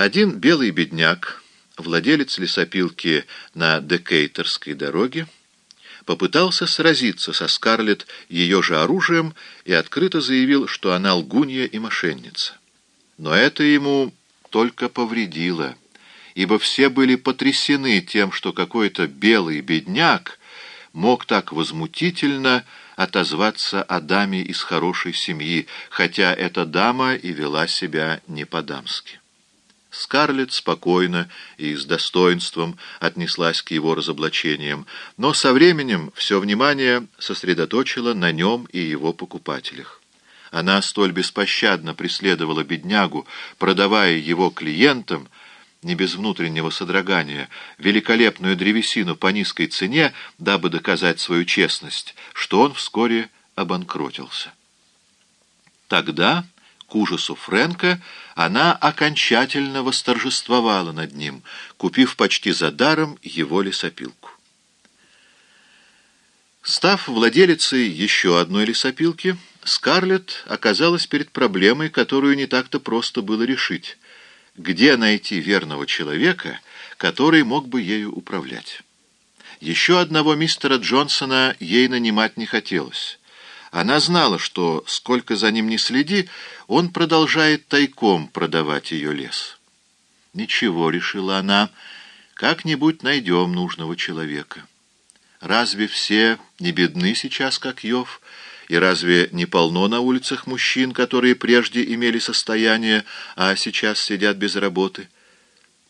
Один белый бедняк, владелец лесопилки на Декейтерской дороге, попытался сразиться со Скарлетт ее же оружием и открыто заявил, что она лгунья и мошенница. Но это ему только повредило, ибо все были потрясены тем, что какой-то белый бедняк мог так возмутительно отозваться о даме из хорошей семьи, хотя эта дама и вела себя не по-дамски. Скарлетт спокойно и с достоинством отнеслась к его разоблачениям, но со временем все внимание сосредоточила на нем и его покупателях. Она столь беспощадно преследовала беднягу, продавая его клиентам, не без внутреннего содрогания, великолепную древесину по низкой цене, дабы доказать свою честность, что он вскоре обанкротился. Тогда к ужасу Фрэнка, она окончательно восторжествовала над ним, купив почти за даром его лесопилку. Став владелицей еще одной лесопилки, Скарлетт оказалась перед проблемой, которую не так-то просто было решить. Где найти верного человека, который мог бы ею управлять? Еще одного мистера Джонсона ей нанимать не хотелось. Она знала, что, сколько за ним не следи, он продолжает тайком продавать ее лес. «Ничего», — решила она, — «как-нибудь найдем нужного человека. Разве все не бедны сейчас, как Йов, и разве не полно на улицах мужчин, которые прежде имели состояние, а сейчас сидят без работы?»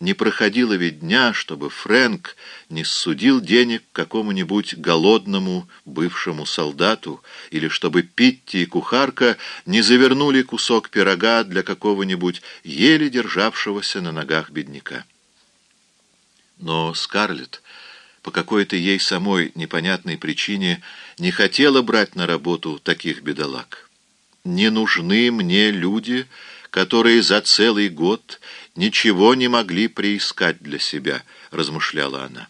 Не проходило ведь дня, чтобы Фрэнк не судил денег какому-нибудь голодному бывшему солдату, или чтобы Питти и кухарка не завернули кусок пирога для какого-нибудь еле державшегося на ногах бедняка. Но Скарлетт по какой-то ей самой непонятной причине не хотела брать на работу таких бедолаг. «Не нужны мне люди, которые за целый год ничего не могли приискать для себя, размышляла она.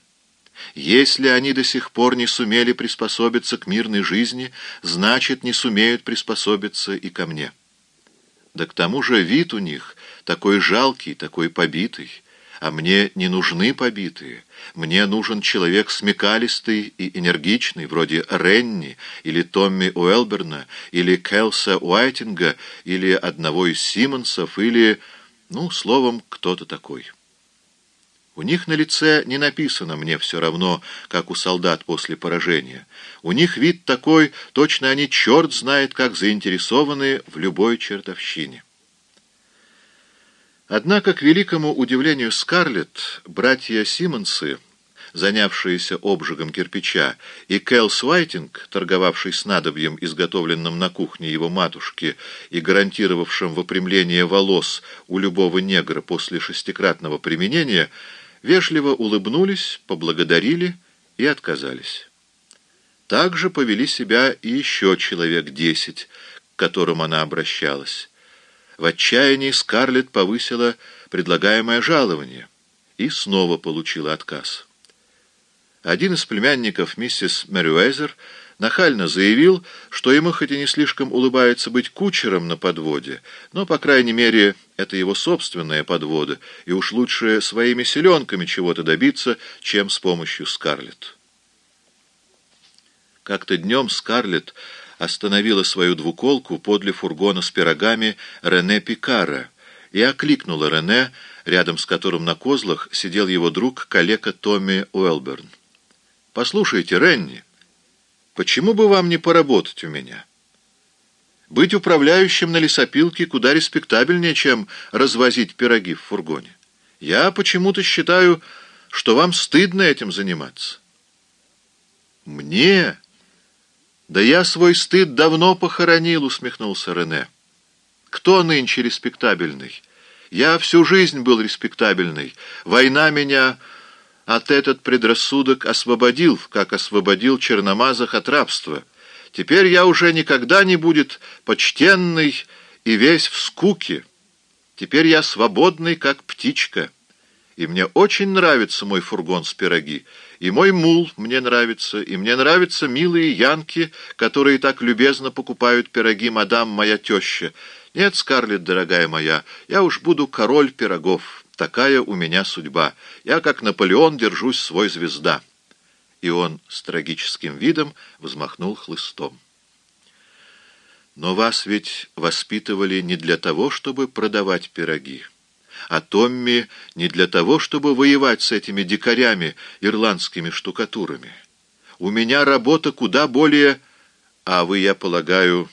Если они до сих пор не сумели приспособиться к мирной жизни, значит, не сумеют приспособиться и ко мне. Да к тому же вид у них такой жалкий, такой побитый, а мне не нужны побитые. Мне нужен человек смекалистый и энергичный, вроде Ренни или Томми Уэлберна, или Келса Уайтинга, или одного из Симмонсов, или... Ну, словом, кто-то такой. У них на лице не написано «мне все равно», как у солдат после поражения. У них вид такой, точно они черт знает, как заинтересованы в любой чертовщине. Однако, к великому удивлению Скарлетт, братья Симмонсы — занявшиеся обжигом кирпича, и Кэл Свайтинг, торговавший снадобьем, изготовленным на кухне его матушки и гарантировавшим выпрямление волос у любого негра после шестикратного применения, вежливо улыбнулись, поблагодарили и отказались. Также повели себя и еще человек десять, к которым она обращалась. В отчаянии Скарлетт повысила предлагаемое жалование и снова получила отказ. Один из племянников миссис Мэрюэзер нахально заявил, что ему хоть и не слишком улыбается быть кучером на подводе, но, по крайней мере, это его собственная подвода, и уж лучше своими селенками чего-то добиться, чем с помощью Скарлетт. Как-то днем Скарлетт остановила свою двуколку подле фургона с пирогами Рене Пикара и окликнула Рене, рядом с которым на козлах сидел его друг, калека Томми Уэлберн. Послушайте, Ренни, почему бы вам не поработать у меня? Быть управляющим на лесопилке куда респектабельнее, чем развозить пироги в фургоне. Я почему-то считаю, что вам стыдно этим заниматься. Мне? Да я свой стыд давно похоронил, усмехнулся Рене. Кто нынче респектабельный? Я всю жизнь был респектабельный. Война меня от этот предрассудок освободил, как освободил черномазах от рабства. Теперь я уже никогда не будет почтенный и весь в скуке. Теперь я свободный, как птичка. И мне очень нравится мой фургон с пироги, и мой мул мне нравится, и мне нравятся милые янки, которые так любезно покупают пироги мадам моя теща. Нет, Скарлетт, дорогая моя, я уж буду король пирогов». Такая у меня судьба. Я, как Наполеон, держусь свой звезда». И он с трагическим видом взмахнул хлыстом. «Но вас ведь воспитывали не для того, чтобы продавать пироги, а Томми не для того, чтобы воевать с этими дикарями, ирландскими штукатурами. У меня работа куда более... А вы, я полагаю,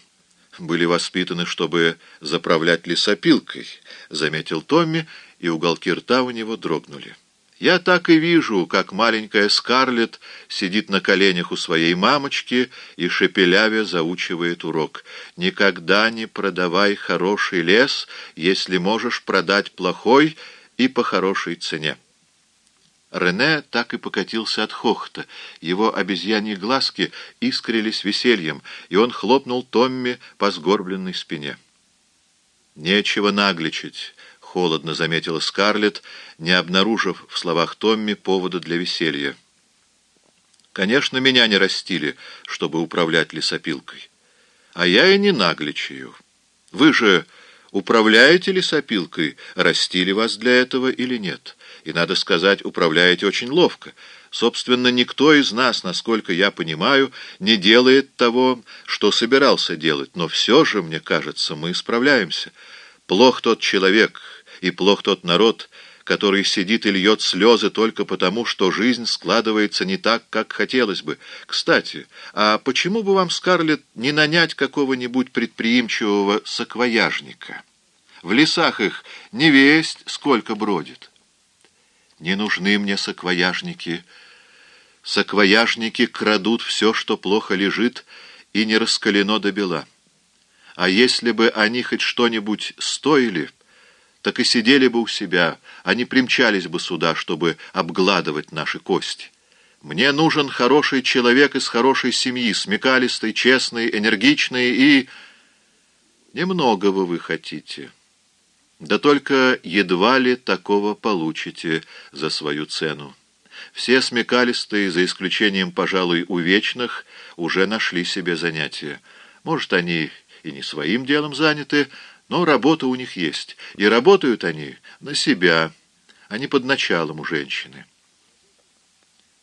были воспитаны, чтобы заправлять лесопилкой», — заметил Томми, и уголки рта у него дрогнули. Я так и вижу, как маленькая Скарлетт сидит на коленях у своей мамочки и шепелявя заучивает урок. «Никогда не продавай хороший лес, если можешь продать плохой и по хорошей цене». Рене так и покатился от хохота. Его обезьяньи глазки искрились весельем, и он хлопнул Томми по сгорбленной спине. «Нечего нагличать», холодно заметила Скарлетт, не обнаружив в словах Томми повода для веселья. Конечно, меня не растили, чтобы управлять лесопилкой. А я и не нагличаю. Вы же управляете лесопилкой, растили вас для этого или нет? И, надо сказать, управляете очень ловко. Собственно, никто из нас, насколько я понимаю, не делает того, что собирался делать, но все же, мне кажется, мы справляемся. Плох тот человек, и плох тот народ, который сидит и льет слезы только потому, что жизнь складывается не так, как хотелось бы. Кстати, а почему бы вам, Скарлетт, не нанять какого-нибудь предприимчивого саквояжника? В лесах их не весть, сколько бродит. Не нужны мне саквояжники. Саквояжники крадут все, что плохо лежит, и не раскалено до бела. А если бы они хоть что-нибудь стоили так и сидели бы у себя, они примчались бы сюда, чтобы обгладывать наши кости. Мне нужен хороший человек из хорошей семьи, смекалистый, честный, энергичный и... Немногого вы хотите. Да только едва ли такого получите за свою цену. Все смекалистые, за исключением, пожалуй, увечных, уже нашли себе занятие. Может, они и не своим делом заняты, но работа у них есть, и работают они на себя, а не под началом у женщины.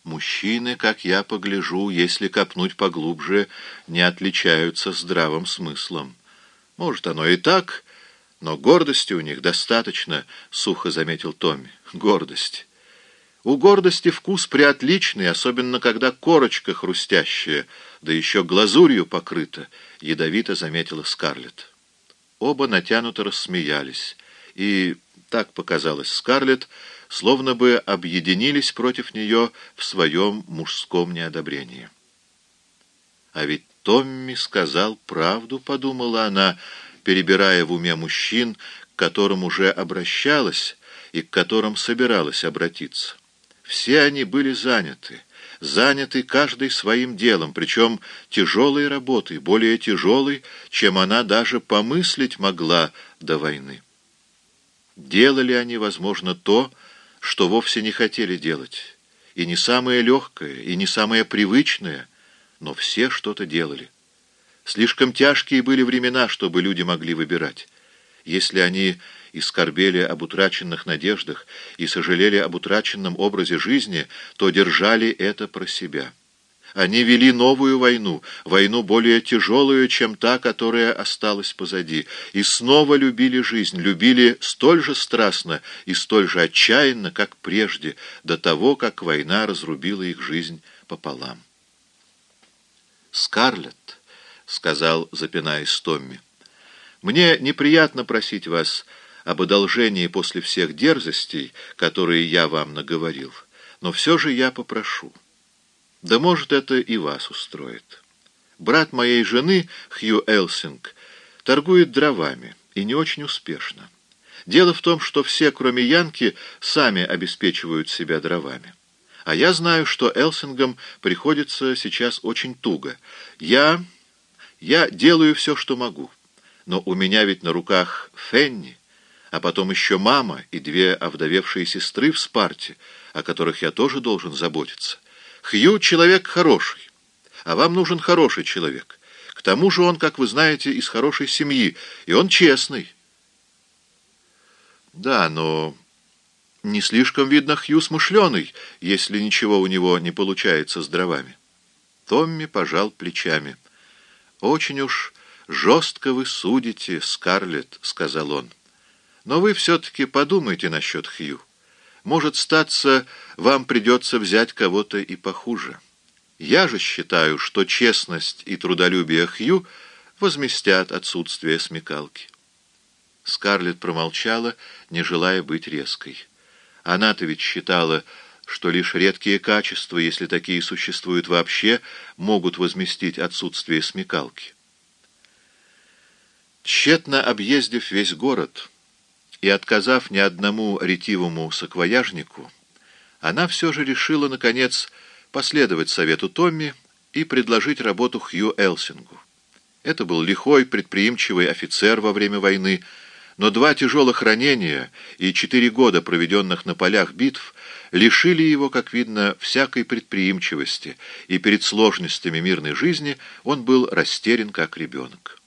Мужчины, как я погляжу, если копнуть поглубже, не отличаются здравым смыслом. Может, оно и так, но гордости у них достаточно, — сухо заметил Томми. Гордость. У гордости вкус приотличный, особенно когда корочка хрустящая, да еще глазурью покрыта, — ядовито заметила Скарлетт. Оба натянуто рассмеялись, и, так показалось Скарлетт, словно бы объединились против нее в своем мужском неодобрении. А ведь Томми сказал правду, подумала она, перебирая в уме мужчин, к которым уже обращалась и к которым собиралась обратиться. Все они были заняты заняты каждый своим делом, причем тяжелой работой, более тяжелой, чем она даже помыслить могла до войны. Делали они, возможно, то, что вовсе не хотели делать, и не самое легкое, и не самое привычное, но все что-то делали. Слишком тяжкие были времена, чтобы люди могли выбирать. Если они и скорбели об утраченных надеждах, и сожалели об утраченном образе жизни, то держали это про себя. Они вели новую войну, войну более тяжелую, чем та, которая осталась позади, и снова любили жизнь, любили столь же страстно и столь же отчаянно, как прежде, до того, как война разрубила их жизнь пополам. «Скарлетт», — сказал, запинаясь Томми, — «мне неприятно просить вас об одолжении после всех дерзостей, которые я вам наговорил, но все же я попрошу. Да может, это и вас устроит. Брат моей жены, Хью Элсинг, торгует дровами, и не очень успешно. Дело в том, что все, кроме Янки, сами обеспечивают себя дровами. А я знаю, что Элсингам приходится сейчас очень туго. Я... я делаю все, что могу. Но у меня ведь на руках Фенни, а потом еще мама и две овдовевшие сестры в Спарте, о которых я тоже должен заботиться. Хью — человек хороший, а вам нужен хороший человек. К тому же он, как вы знаете, из хорошей семьи, и он честный. Да, но Не слишком видно Хью смышленый, если ничего у него не получается с дровами. Томми пожал плечами. «Очень уж жестко вы судите, Скарлетт», — сказал он. «Но вы все-таки подумайте насчет Хью. Может, статься, вам придется взять кого-то и похуже. Я же считаю, что честность и трудолюбие Хью возместят отсутствие смекалки». Скарлетт промолчала, не желая быть резкой. Она-то ведь считала, что лишь редкие качества, если такие существуют вообще, могут возместить отсутствие смекалки. Тщетно объездив весь город и отказав ни одному ретивому саквояжнику, она все же решила, наконец, последовать совету Томми и предложить работу Хью Элсингу. Это был лихой, предприимчивый офицер во время войны, но два тяжелых ранения и четыре года, проведенных на полях битв, лишили его, как видно, всякой предприимчивости, и перед сложностями мирной жизни он был растерян, как ребенок.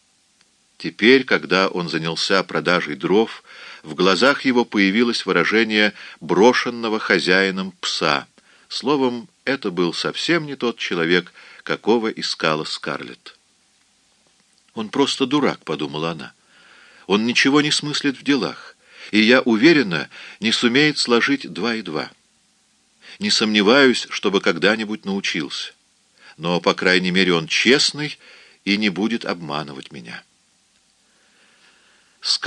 Теперь, когда он занялся продажей дров, в глазах его появилось выражение брошенного хозяином пса. Словом, это был совсем не тот человек, какого искала Скарлетт. «Он просто дурак», — подумала она. Он ничего не смыслит в делах, и, я уверена, не сумеет сложить два и два. Не сомневаюсь, чтобы когда-нибудь научился. Но, по крайней мере, он честный и не будет обманывать меня.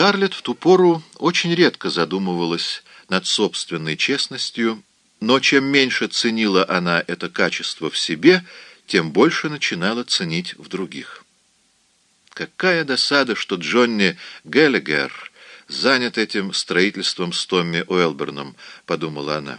Скарлетт в ту пору очень редко задумывалась над собственной честностью, но чем меньше ценила она это качество в себе, тем больше начинала ценить в других. Какая досада, что Джонни Геллигер занят этим строительством с Томми Уэлберном, подумала она.